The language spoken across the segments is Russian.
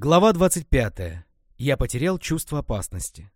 Глава 25. Я потерял чувство опасности.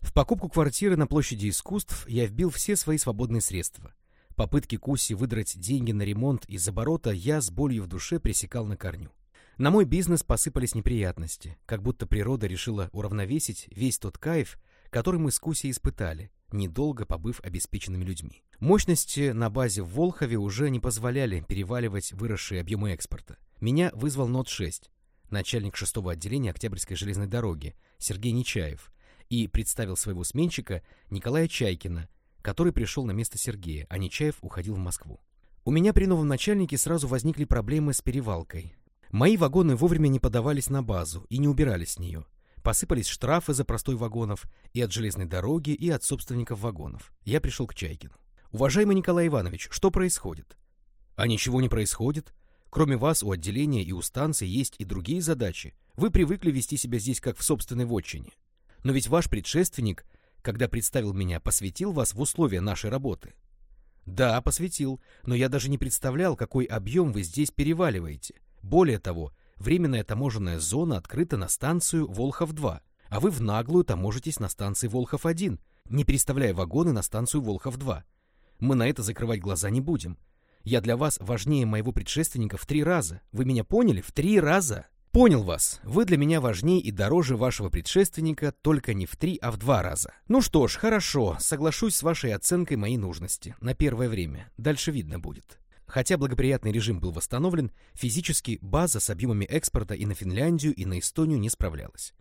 В покупку квартиры на площади искусств я вбил все свои свободные средства. Попытки Куси выдрать деньги на ремонт из оборота я с болью в душе пресекал на корню. На мой бизнес посыпались неприятности, как будто природа решила уравновесить весь тот кайф, который мы с Кусей испытали, недолго побыв обеспеченными людьми. Мощности на базе в Волхове уже не позволяли переваливать выросшие объемы экспорта. Меня вызвал НОТ-6, начальник шестого отделения Октябрьской железной дороги Сергей Нечаев, и представил своего сменщика Николая Чайкина, который пришел на место Сергея, а Нечаев уходил в Москву. У меня при новом начальнике сразу возникли проблемы с перевалкой. Мои вагоны вовремя не подавались на базу и не убирались с нее. Посыпались штрафы за простой вагонов и от железной дороги, и от собственников вагонов. Я пришел к Чайкину. «Уважаемый Николай Иванович, что происходит?» «А ничего не происходит. Кроме вас, у отделения и у станции есть и другие задачи. Вы привыкли вести себя здесь как в собственной вотчине. Но ведь ваш предшественник, когда представил меня, посвятил вас в условия нашей работы. Да, посвятил, но я даже не представлял, какой объем вы здесь переваливаете. Более того, временная таможенная зона открыта на станцию Волхов-2, а вы в наглую таможитесь на станции Волхов-1, не переставляя вагоны на станцию Волхов-2. Мы на это закрывать глаза не будем. Я для вас важнее моего предшественника в три раза. Вы меня поняли? В три раза. Понял вас. Вы для меня важнее и дороже вашего предшественника, только не в три, а в два раза. Ну что ж, хорошо, соглашусь с вашей оценкой моей нужности. На первое время. Дальше видно будет. Хотя благоприятный режим был восстановлен, физически база с объемами экспорта и на Финляндию, и на Эстонию не справлялась.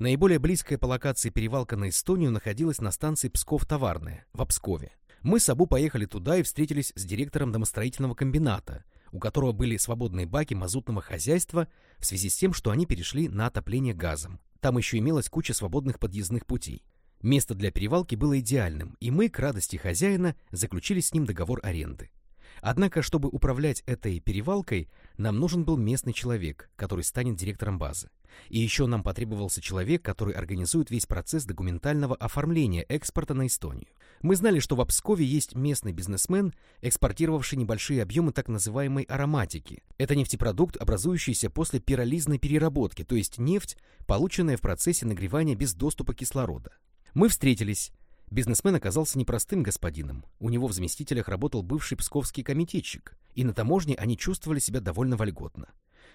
Наиболее близкая по локации перевалка на Эстонию находилась на станции Псков-Товарная, в Обскове. Мы с Абу поехали туда и встретились с директором домостроительного комбината, у которого были свободные баки мазутного хозяйства в связи с тем, что они перешли на отопление газом. Там еще имелась куча свободных подъездных путей. Место для перевалки было идеальным, и мы, к радости хозяина, заключили с ним договор аренды. Однако, чтобы управлять этой перевалкой, нам нужен был местный человек, который станет директором базы. И еще нам потребовался человек, который организует весь процесс документального оформления экспорта на Эстонию. Мы знали, что в Обскове есть местный бизнесмен, экспортировавший небольшие объемы так называемой ароматики. Это нефтепродукт, образующийся после пиролизной переработки, то есть нефть, полученная в процессе нагревания без доступа кислорода. Мы встретились. Бизнесмен оказался непростым господином. У него в заместителях работал бывший псковский комитетчик, и на таможне они чувствовали себя довольно вольготно.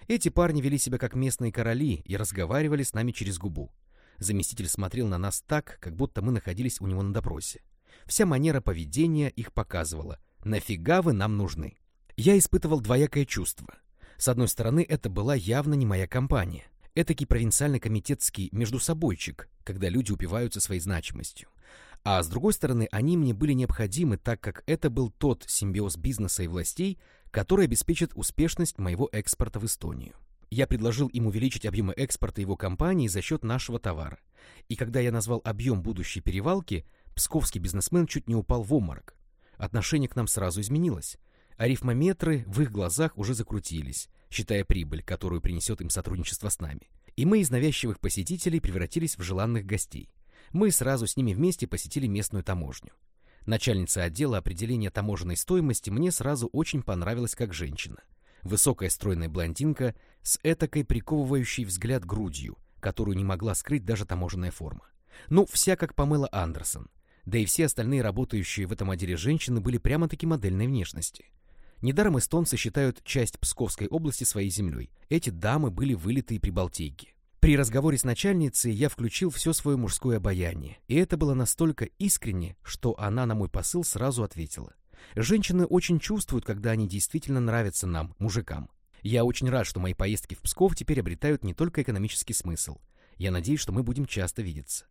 Эти парни вели себя как местные короли и разговаривали с нами через губу. Заместитель смотрел на нас так, как будто мы находились у него на допросе. Вся манера поведения их показывала. Нафига вы нам нужны? Я испытывал двоякое чувство. С одной стороны, это была явно не моя компания. Этакий провинциально-комитетский междусобойчик, когда люди упиваются своей значимостью. А с другой стороны, они мне были необходимы, так как это был тот симбиоз бизнеса и властей, который обеспечит успешность моего экспорта в Эстонию. Я предложил им увеличить объемы экспорта его компании за счет нашего товара. И когда я назвал объем будущей перевалки, псковский бизнесмен чуть не упал в обморок. Отношение к нам сразу изменилось. Арифмометры в их глазах уже закрутились, считая прибыль, которую принесет им сотрудничество с нами. И мы из навязчивых посетителей превратились в желанных гостей. Мы сразу с ними вместе посетили местную таможню. Начальница отдела определения таможенной стоимости мне сразу очень понравилась как женщина. Высокая стройная блондинка с этакой приковывающей взгляд грудью, которую не могла скрыть даже таможенная форма. Ну, вся как Памела Андерсон да и все остальные работающие в этом отделе женщины были прямо-таки модельной внешности. Недаром эстонцы считают часть Псковской области своей землей. Эти дамы были вылитые прибалтийки. При разговоре с начальницей я включил все свое мужское обаяние, и это было настолько искренне, что она на мой посыл сразу ответила. Женщины очень чувствуют, когда они действительно нравятся нам, мужикам. Я очень рад, что мои поездки в Псков теперь обретают не только экономический смысл. Я надеюсь, что мы будем часто видеться.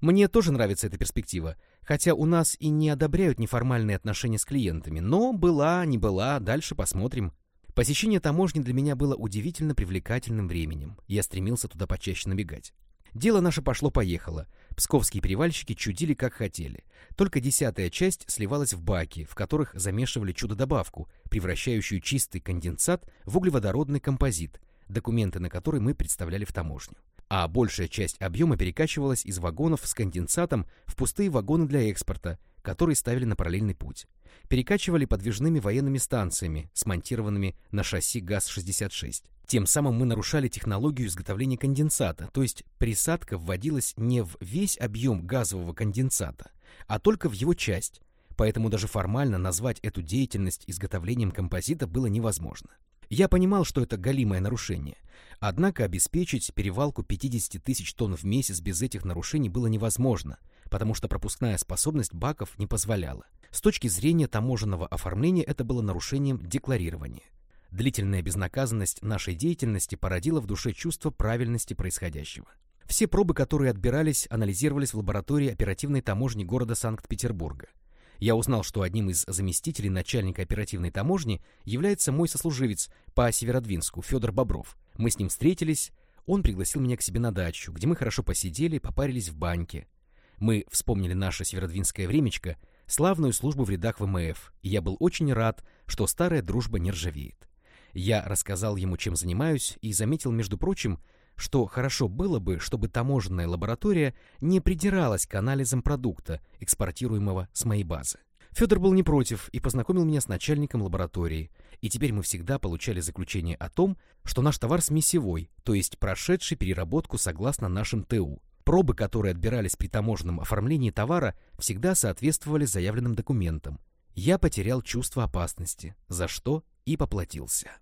Мне тоже нравится эта перспектива, хотя у нас и не одобряют неформальные отношения с клиентами, но была, не была, дальше посмотрим. Посещение таможни для меня было удивительно привлекательным временем, я стремился туда почаще набегать. Дело наше пошло-поехало. Псковские перевальщики чудили как хотели. Только десятая часть сливалась в баки, в которых замешивали чудо-добавку, превращающую чистый конденсат в углеводородный композит, документы на который мы представляли в таможню а большая часть объема перекачивалась из вагонов с конденсатом в пустые вагоны для экспорта, которые ставили на параллельный путь. Перекачивали подвижными военными станциями, смонтированными на шасси ГАЗ-66. Тем самым мы нарушали технологию изготовления конденсата, то есть присадка вводилась не в весь объем газового конденсата, а только в его часть, поэтому даже формально назвать эту деятельность изготовлением композита было невозможно. Я понимал, что это галимое нарушение, однако обеспечить перевалку 50 тысяч тонн в месяц без этих нарушений было невозможно, потому что пропускная способность баков не позволяла. С точки зрения таможенного оформления это было нарушением декларирования. Длительная безнаказанность нашей деятельности породила в душе чувство правильности происходящего. Все пробы, которые отбирались, анализировались в лаборатории оперативной таможни города Санкт-Петербурга. Я узнал, что одним из заместителей начальника оперативной таможни является мой сослуживец по Северодвинску, Федор Бобров. Мы с ним встретились, он пригласил меня к себе на дачу, где мы хорошо посидели, попарились в баньке. Мы вспомнили наше северодвинское времечко, славную службу в рядах ВМФ, и я был очень рад, что старая дружба не ржавеет. Я рассказал ему, чем занимаюсь, и заметил, между прочим, что хорошо было бы, чтобы таможенная лаборатория не придиралась к анализам продукта, экспортируемого с моей базы. Федор был не против и познакомил меня с начальником лаборатории, и теперь мы всегда получали заключение о том, что наш товар смесевой, то есть прошедший переработку согласно нашим ТУ. Пробы, которые отбирались при таможенном оформлении товара, всегда соответствовали заявленным документам. Я потерял чувство опасности, за что и поплатился.